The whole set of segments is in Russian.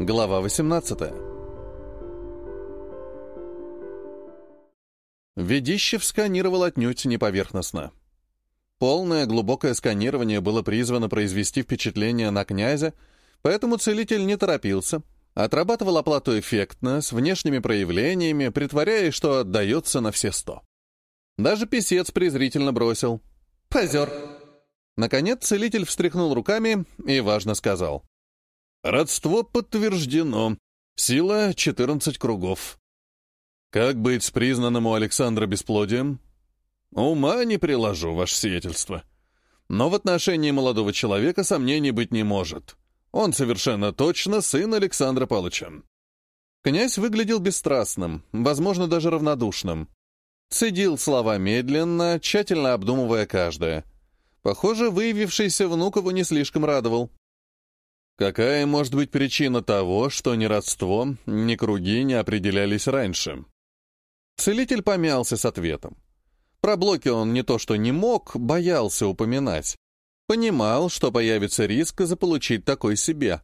Глава 18 Ведищев сканировал отнюдь не поверхностно. Полное глубокое сканирование было призвано произвести впечатление на князя, поэтому целитель не торопился, отрабатывал оплату эффектно, с внешними проявлениями, притворяясь, что отдается на все сто. Даже писец презрительно бросил. «Позер!» Наконец целитель встряхнул руками и важно сказал. «Родство подтверждено. Сила — 14 кругов. Как быть с признанным у Александра бесплодием? Ума не приложу, ваше сиятельство. Но в отношении молодого человека сомнений быть не может. Он совершенно точно сын Александра Павловича. Князь выглядел бесстрастным, возможно, даже равнодушным. Цедил слова медленно, тщательно обдумывая каждое. Похоже, выявившийся внук его не слишком радовал. Какая может быть причина того, что ни родство, ни круги не определялись раньше? Целитель помялся с ответом. Про блоки он не то что не мог, боялся упоминать. Понимал, что появится риск заполучить такой себе.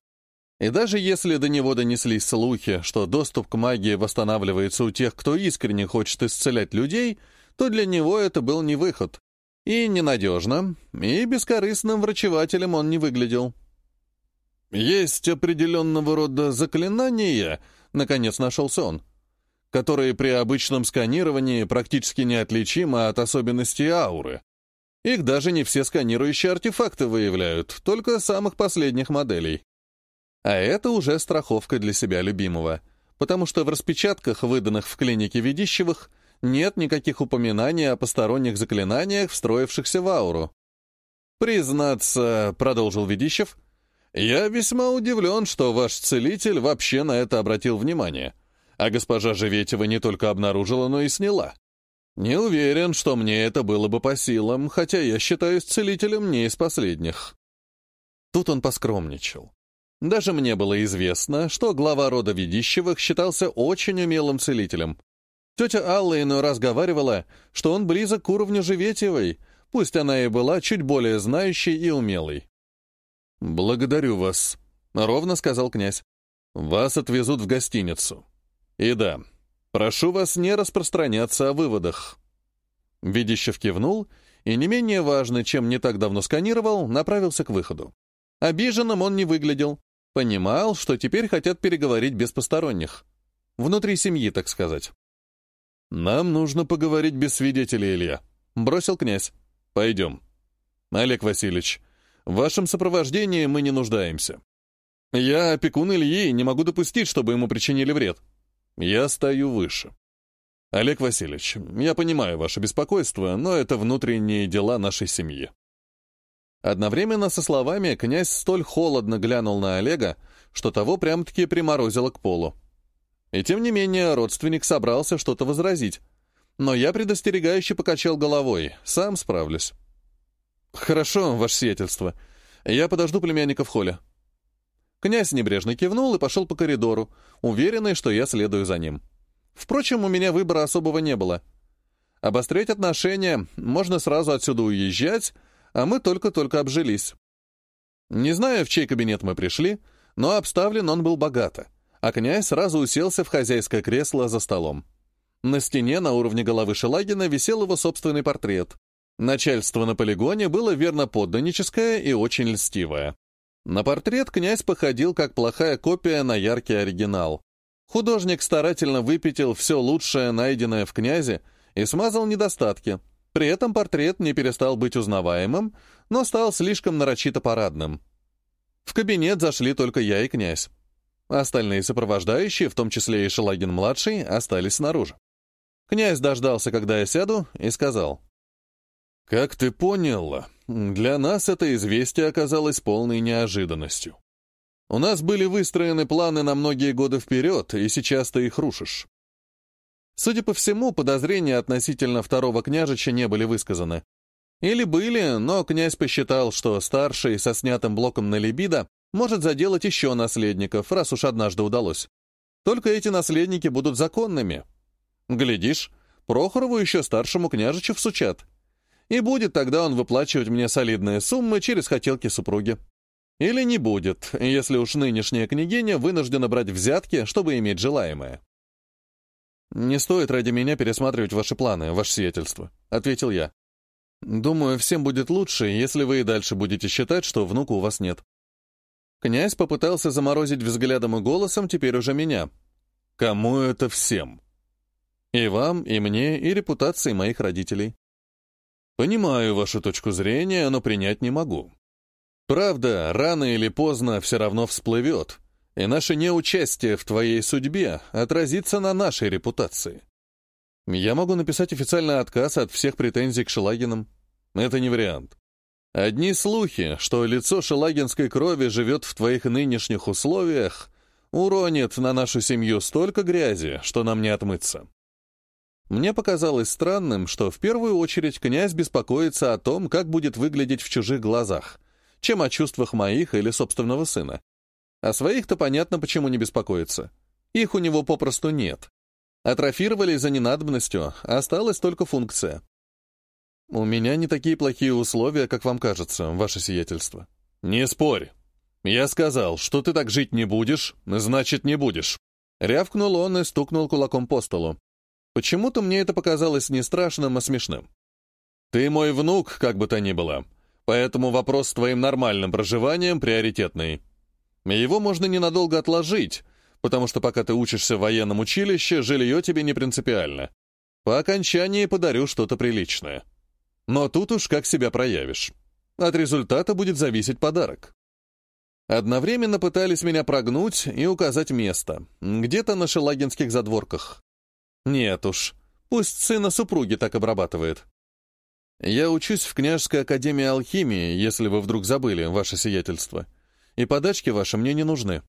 И даже если до него донеслись слухи, что доступ к магии восстанавливается у тех, кто искренне хочет исцелять людей, то для него это был не выход. И ненадежно, и бескорыстным врачевателем он не выглядел. «Есть определенного рода заклинания», — наконец нашелся он которые при обычном сканировании практически неотличимы от особенностей ауры. Их даже не все сканирующие артефакты выявляют, только самых последних моделей. А это уже страховка для себя любимого, потому что в распечатках, выданных в клинике Ведищевых, нет никаких упоминаний о посторонних заклинаниях, встроившихся в ауру. «Признаться», — продолжил Ведищев, — «я весьма удивлен, что ваш целитель вообще на это обратил внимание» а госпожа Живетева не только обнаружила, но и сняла. Не уверен, что мне это было бы по силам, хотя я считаюсь целителем не из последних. Тут он поскромничал. Даже мне было известно, что глава рода Ведищевых считался очень умелым целителем. Тетя Алла иной раз говорила, что он близок к уровню Живетевой, пусть она и была чуть более знающей и умелой. «Благодарю вас», — ровно сказал князь. «Вас отвезут в гостиницу. И да, прошу вас не распространяться о выводах». Видищев кивнул и, не менее важно, чем не так давно сканировал, направился к выходу. Обиженным он не выглядел. Понимал, что теперь хотят переговорить без посторонних. Внутри семьи, так сказать. «Нам нужно поговорить без свидетелей, Илья», — бросил князь. «Пойдем». «Олег Васильевич, в вашем сопровождении мы не нуждаемся. Я опекун Ильи не могу допустить, чтобы ему причинили вред». Я стою выше. Олег Васильевич, я понимаю ваше беспокойство, но это внутренние дела нашей семьи. Одновременно со словами князь столь холодно глянул на Олега, что того прям-таки приморозило к полу. И тем не менее родственник собрался что-то возразить. Но я предостерегающе покачал головой, сам справлюсь. «Хорошо, ваше сиятельство. Я подожду племянника в холле». Князь небрежно кивнул и пошел по коридору, уверенный, что я следую за ним. Впрочем, у меня выбора особого не было. Обострять отношения, можно сразу отсюда уезжать, а мы только-только обжились. Не знаю, в чей кабинет мы пришли, но обставлен он был богато, а князь сразу уселся в хозяйское кресло за столом. На стене на уровне головы Шелагина висел его собственный портрет. Начальство на полигоне было верно подданническое и очень льстивое. На портрет князь походил как плохая копия на яркий оригинал. Художник старательно выпятил все лучшее, найденное в князе, и смазал недостатки. При этом портрет не перестал быть узнаваемым, но стал слишком нарочито парадным. В кабинет зашли только я и князь. Остальные сопровождающие, в том числе и Шелагин-младший, остались снаружи. Князь дождался, когда я сяду, и сказал. «Как ты понял, для нас это известие оказалось полной неожиданностью. У нас были выстроены планы на многие годы вперед, и сейчас ты их рушишь. Судя по всему, подозрения относительно второго княжича не были высказаны. Или были, но князь посчитал, что старший со снятым блоком на либидо может заделать еще наследников, раз уж однажды удалось. Только эти наследники будут законными. Глядишь, Прохорову еще старшему княжичу всучат и будет тогда он выплачивать мне солидные суммы через хотелки супруги. Или не будет, если уж нынешняя княгиня вынуждена брать взятки, чтобы иметь желаемое. «Не стоит ради меня пересматривать ваши планы, ваше сиятельство», — ответил я. «Думаю, всем будет лучше, если вы и дальше будете считать, что внука у вас нет». Князь попытался заморозить взглядом и голосом теперь уже меня. «Кому это всем?» «И вам, и мне, и репутации моих родителей». «Понимаю вашу точку зрения, но принять не могу. Правда, рано или поздно все равно всплывет, и наше неучастие в твоей судьбе отразится на нашей репутации. Я могу написать официальный отказ от всех претензий к Шелагинам. Это не вариант. Одни слухи, что лицо шелагинской крови живет в твоих нынешних условиях, уронит на нашу семью столько грязи, что нам не отмыться. Мне показалось странным, что в первую очередь князь беспокоится о том, как будет выглядеть в чужих глазах, чем о чувствах моих или собственного сына. О своих-то понятно, почему не беспокоится. Их у него попросту нет. Атрофировали за ненадобностью, осталась только функция. У меня не такие плохие условия, как вам кажется, ваше сиятельство. Не спорь. Я сказал, что ты так жить не будешь, значит, не будешь. Рявкнул он и стукнул кулаком по столу. Почему-то мне это показалось не страшным, а смешным. Ты мой внук, как бы то ни было, поэтому вопрос с твоим нормальным проживанием приоритетный. Его можно ненадолго отложить, потому что пока ты учишься в военном училище, жилье тебе не принципиально. По окончании подарю что-то приличное. Но тут уж как себя проявишь. От результата будет зависеть подарок. Одновременно пытались меня прогнуть и указать место, где-то на шелагинских задворках. Нет уж, пусть сына супруги так обрабатывает. Я учусь в княжеской академии алхимии, если вы вдруг забыли, ваше сиятельство и подачки ваши мне не нужны.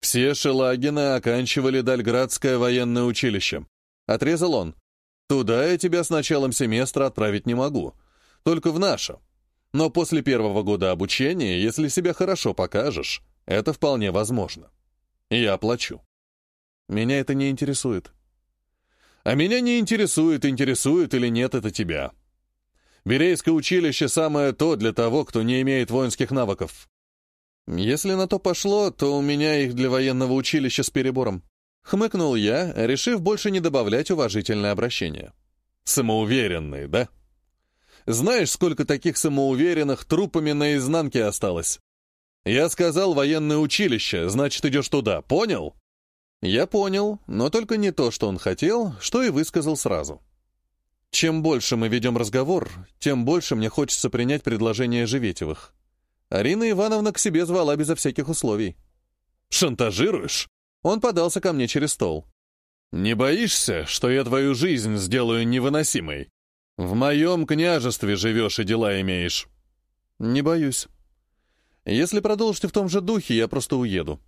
Все Шелагины оканчивали Дальградское военное училище. Отрезал он. Туда я тебя с началом семестра отправить не могу. Только в наше. Но после первого года обучения, если себя хорошо покажешь, это вполне возможно. Я оплачу. Меня это не интересует. А меня не интересует, интересует или нет это тебя. Берейское училище самое то для того, кто не имеет воинских навыков. Если на то пошло, то у меня их для военного училища с перебором. Хмыкнул я, решив больше не добавлять уважительное обращение. Самоуверенный, да? Знаешь, сколько таких самоуверенных трупами на изнанке осталось? Я сказал военное училище, значит, идешь туда, понял? Я понял, но только не то, что он хотел, что и высказал сразу. Чем больше мы ведем разговор, тем больше мне хочется принять предложение Живетевых. Арина Ивановна к себе звала безо всяких условий. «Шантажируешь?» Он подался ко мне через стол. «Не боишься, что я твою жизнь сделаю невыносимой? В моем княжестве живешь и дела имеешь». «Не боюсь. Если продолжите в том же духе, я просто уеду.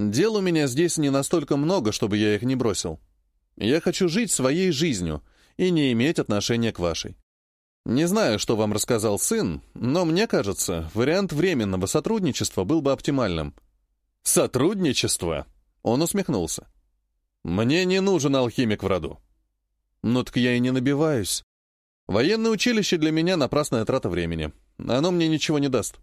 Дел у меня здесь не настолько много, чтобы я их не бросил. Я хочу жить своей жизнью и не иметь отношения к вашей. Не знаю, что вам рассказал сын, но мне кажется, вариант временного сотрудничества был бы оптимальным. Сотрудничество? Он усмехнулся. Мне не нужен алхимик в роду. Ну так я и не набиваюсь. Военное училище для меня напрасная трата времени. Оно мне ничего не даст.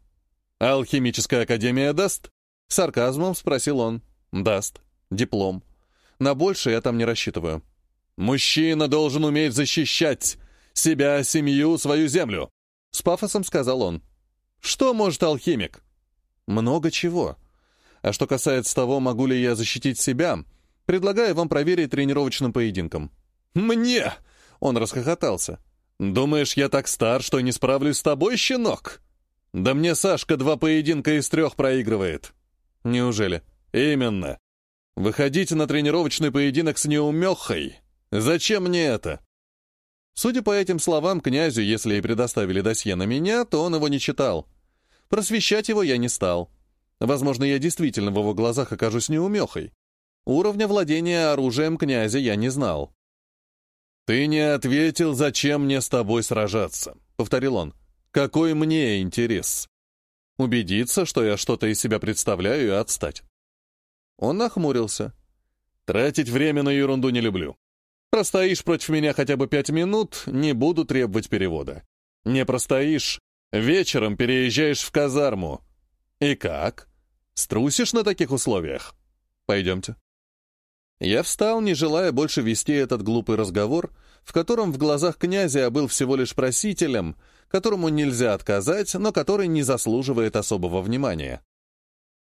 Алхимическая академия даст? С сарказмом спросил он. Даст. Диплом. На большее я там не рассчитываю. Мужчина должен уметь защищать, себя, семью, свою землю», — с пафосом сказал он. «Что может алхимик?» «Много чего. А что касается того, могу ли я защитить себя, предлагаю вам проверить тренировочным поединком». «Мне?» — он расхохотался. «Думаешь, я так стар, что не справлюсь с тобой, щенок?» «Да мне Сашка два поединка из трех проигрывает». «Неужели?» «Именно. Выходите на тренировочный поединок с неумехой. Зачем мне это?» Судя по этим словам, князю, если и предоставили досье на меня, то он его не читал. Просвещать его я не стал. Возможно, я действительно в его глазах окажусь неумехой. Уровня владения оружием князя я не знал. «Ты не ответил, зачем мне с тобой сражаться», — повторил он. «Какой мне интерес?» «Убедиться, что я что-то из себя представляю и отстать». Он нахмурился. «Тратить время на ерунду не люблю. Простоишь против меня хотя бы пять минут, не буду требовать перевода. Не простоишь, вечером переезжаешь в казарму. «И как? Струсишь на таких условиях? Пойдемте». Я встал, не желая больше вести этот глупый разговор, в котором в глазах князя я был всего лишь просителем, которому нельзя отказать, но который не заслуживает особого внимания.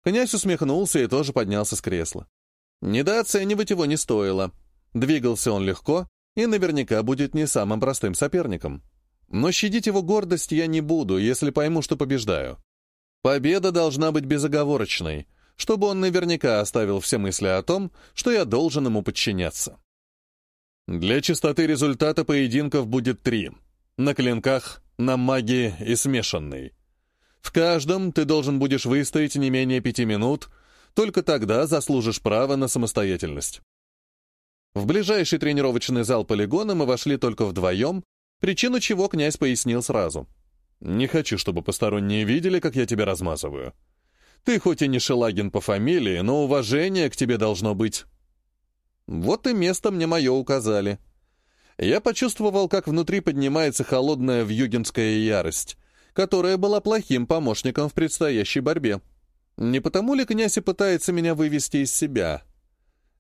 Князь усмехнулся и тоже поднялся с кресла. Недооценивать его не стоило. Двигался он легко и наверняка будет не самым простым соперником. Но щадить его гордость я не буду, если пойму, что побеждаю. Победа должна быть безоговорочной, чтобы он наверняка оставил все мысли о том, что я должен ему подчиняться. Для чистоты результата поединков будет три. На клинках, на магии и смешанной. В каждом ты должен будешь выстоять не менее пяти минут, только тогда заслужишь право на самостоятельность. В ближайший тренировочный зал полигона мы вошли только вдвоем, причину чего князь пояснил сразу. «Не хочу, чтобы посторонние видели, как я тебя размазываю. Ты хоть и не Шелагин по фамилии, но уважение к тебе должно быть». Вот и место мне мое указали. Я почувствовал, как внутри поднимается холодная вьюгинская ярость, которая была плохим помощником в предстоящей борьбе. Не потому ли князь и пытается меня вывести из себя?»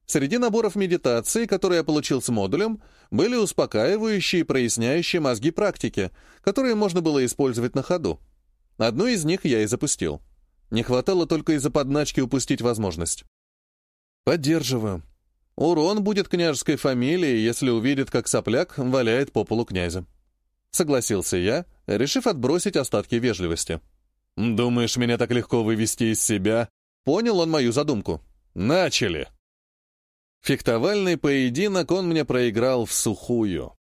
Среди наборов медитации, которые я получил с модулем, были успокаивающие и проясняющие мозги практики, которые можно было использовать на ходу. Одну из них я и запустил. Не хватало только из-за подначки упустить возможность. Поддерживаю. Урон будет княжеской фамилии, если увидит, как сопляк валяет по полу князя. Согласился я, решив отбросить остатки вежливости. «Думаешь, меня так легко вывести из себя?» Понял он мою задумку. «Начали!» Фехтовальный поединок он мне проиграл в сухую.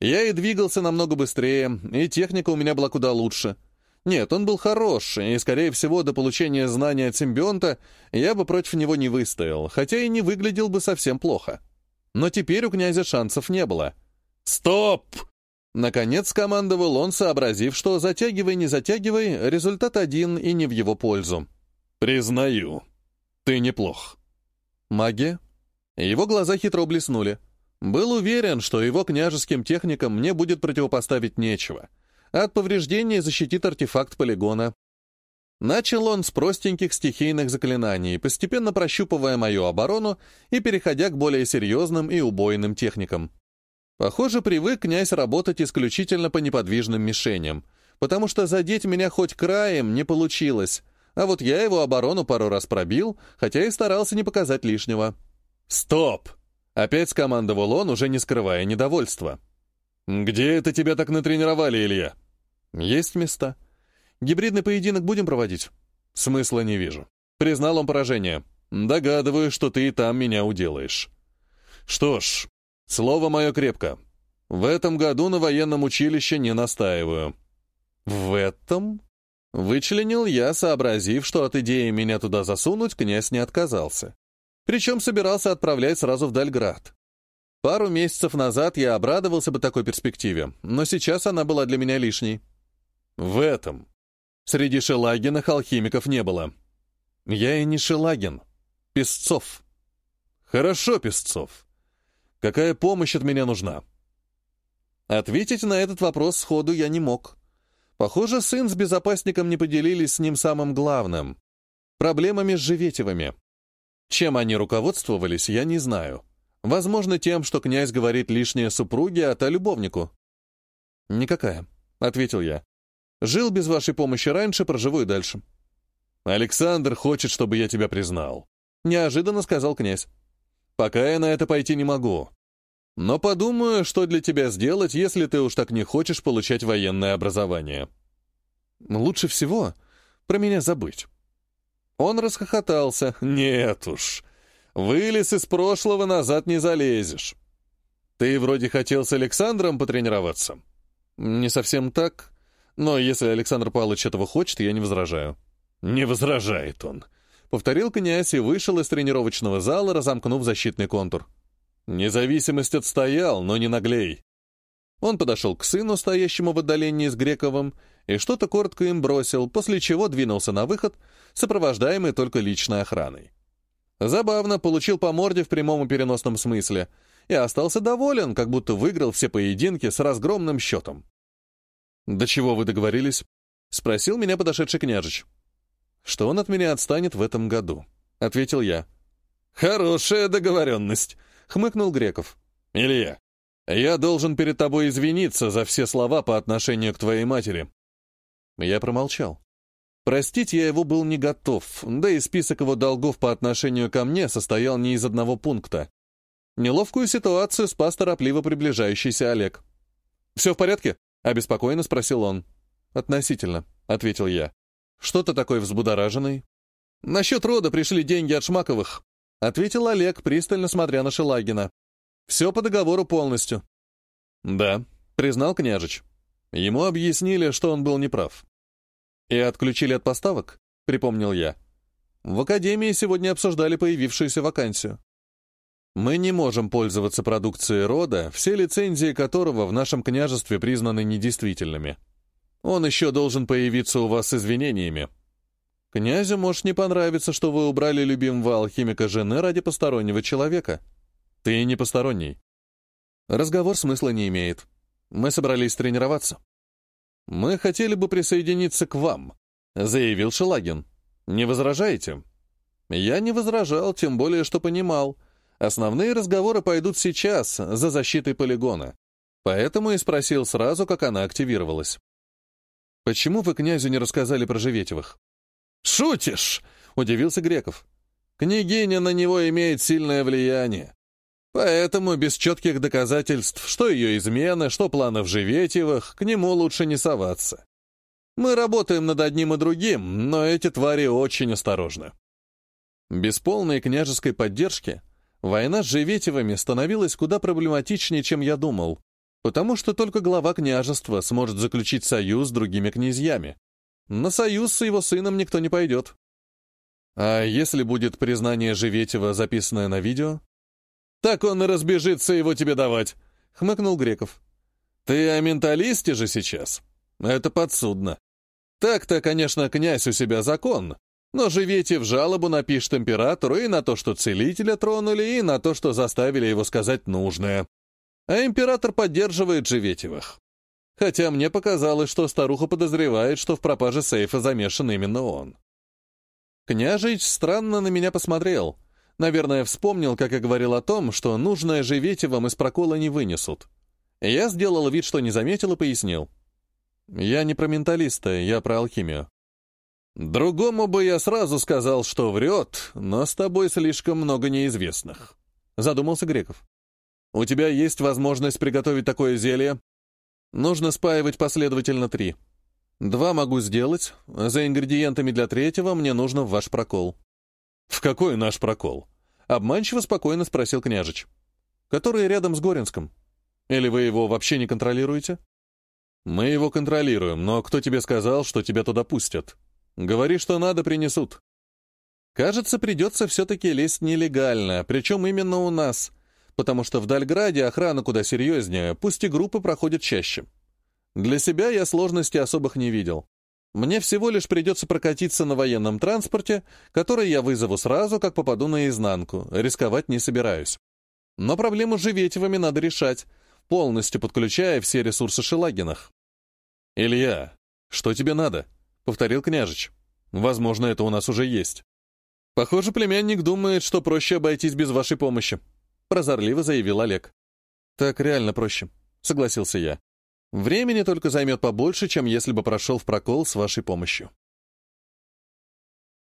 Я и двигался намного быстрее, и техника у меня была куда лучше. Нет, он был хорош, и, скорее всего, до получения знания от симбионта я бы против него не выстоял, хотя и не выглядел бы совсем плохо. Но теперь у князя шансов не было. «Стоп!» Наконец командовал он, сообразив, что затягивай, не затягивай, результат один и не в его пользу. «Признаю, ты неплох». «Магия?» Его глаза хитро блеснули. Был уверен, что его княжеским техникам мне будет противопоставить нечего. От повреждения защитит артефакт полигона. Начал он с простеньких стихийных заклинаний, постепенно прощупывая мою оборону и переходя к более серьезным и убойным техникам. Похоже, привык князь работать исключительно по неподвижным мишеням, потому что задеть меня хоть краем не получилось, а вот я его оборону пару раз пробил, хотя и старался не показать лишнего. «Стоп!» — опять скомандовал он, уже не скрывая недовольства. «Где это тебя так натренировали, Илья?» «Есть места. Гибридный поединок будем проводить?» «Смысла не вижу». Признал он поражение. «Догадываюсь, что ты и там меня уделаешь». «Что ж, слово мое крепко. В этом году на военном училище не настаиваю». «В этом?» Вычленил я, сообразив, что от идеи меня туда засунуть князь не отказался. Причем собирался отправлять сразу в Дальград. Пару месяцев назад я обрадовался бы такой перспективе, но сейчас она была для меня лишней. В этом. Среди Шелагинах алхимиков не было. Я и не Шелагин. Песцов. Хорошо, Песцов. Какая помощь от меня нужна? Ответить на этот вопрос сходу я не мог. Похоже, сын с безопасником не поделились с ним самым главным — проблемами с Живетевыми. Чем они руководствовались, я не знаю. Возможно, тем, что князь говорит лишнее супруге, а та любовнику. «Никакая», — ответил я. «Жил без вашей помощи раньше, проживу и дальше». «Александр хочет, чтобы я тебя признал», — неожиданно сказал князь. «Пока я на это пойти не могу. Но подумаю, что для тебя сделать, если ты уж так не хочешь получать военное образование». «Лучше всего про меня забыть». Он расхохотался. «Нет уж, вылез из прошлого, назад не залезешь. Ты вроде хотел с Александром потренироваться?» «Не совсем так, но если Александр Павлович этого хочет, я не возражаю». «Не возражает он», — повторил князь и вышел из тренировочного зала, разомкнув защитный контур. «Независимость отстоял, но не наглей». Он подошел к сыну, стоящему в отдалении с Грековым, и что-то коротко им бросил, после чего двинулся на выход, сопровождаемый только личной охраной. Забавно, получил по морде в прямом и переносном смысле, и остался доволен, как будто выиграл все поединки с разгромным счетом. «До чего вы договорились?» — спросил меня подошедший княжич. что он от меня отстанет в этом году», — ответил я. «Хорошая договоренность», — хмыкнул Греков. «Илья, я должен перед тобой извиниться за все слова по отношению к твоей матери». Я промолчал. Простить я его был не готов, да и список его долгов по отношению ко мне состоял не из одного пункта. Неловкую ситуацию спас торопливо приближающийся Олег. «Все в порядке?» — обеспокоенно спросил он. «Относительно», — ответил я. «Что ты такой взбудораженный?» «Насчет рода пришли деньги от Шмаковых», — ответил Олег, пристально смотря на Шелагина. «Все по договору полностью». «Да», — признал княжич. Ему объяснили, что он был неправ. «И отключили от поставок?» — припомнил я. В Академии сегодня обсуждали появившуюся вакансию. Мы не можем пользоваться продукцией рода, все лицензии которого в нашем княжестве признаны недействительными. Он еще должен появиться у вас с извинениями. Князю может не понравиться, что вы убрали любимого алхимика жены ради постороннего человека. Ты не посторонний. Разговор смысла не имеет. Мы собрались тренироваться. «Мы хотели бы присоединиться к вам», — заявил Шелагин. «Не возражаете?» Я не возражал, тем более, что понимал. Основные разговоры пойдут сейчас, за защитой полигона. Поэтому и спросил сразу, как она активировалась. «Почему вы князю не рассказали про Живетевых?» «Шутишь!» — удивился Греков. «Княгиня на него имеет сильное влияние. Поэтому без четких доказательств, что ее измена, что планов Живетьевых, к нему лучше не соваться. Мы работаем над одним и другим, но эти твари очень осторожны. Без полной княжеской поддержки война с Живетевыми становилась куда проблематичнее, чем я думал, потому что только глава княжества сможет заключить союз с другими князьями. На союз с его сыном никто не пойдет. А если будет признание Живетева, записанное на видео? Так он и разбежится его тебе давать», — хмыкнул Греков. «Ты о менталисте же сейчас? Это подсудно. Так-то, конечно, князь у себя закон, но живите в жалобу напишет императору и на то, что целителя тронули, и на то, что заставили его сказать нужное. А император поддерживает Живетевых. Хотя мне показалось, что старуха подозревает, что в пропаже сейфа замешан именно он. Княжич странно на меня посмотрел — Наверное, вспомнил, как я говорил о том, что нужное Живетевым из прокола не вынесут. Я сделал вид, что не заметил, и пояснил. Я не про менталиста, я про алхимию. Другому бы я сразу сказал, что врет, но с тобой слишком много неизвестных. Задумался Греков. У тебя есть возможность приготовить такое зелье? Нужно спаивать последовательно три. Два могу сделать, за ингредиентами для третьего мне нужно в ваш прокол. В какой наш прокол? Обманчиво спокойно спросил княжич. «Который рядом с Горинском. Или вы его вообще не контролируете?» «Мы его контролируем, но кто тебе сказал, что тебя туда пустят? Говори, что надо, принесут». «Кажется, придется все-таки лезть нелегально, причем именно у нас, потому что в Дальграде охрана куда серьезнее, пусть и группы проходят чаще. Для себя я сложностей особых не видел. Мне всего лишь придется прокатиться на военном транспорте, который я вызову сразу, как попаду наизнанку, рисковать не собираюсь. Но проблему с Живетевыми надо решать, полностью подключая все ресурсы Шелагинах. «Илья, что тебе надо?» — повторил княжич. «Возможно, это у нас уже есть». «Похоже, племянник думает, что проще обойтись без вашей помощи», — прозорливо заявил Олег. «Так реально проще», — согласился я. Времени только займет побольше, чем если бы прошел в прокол с вашей помощью.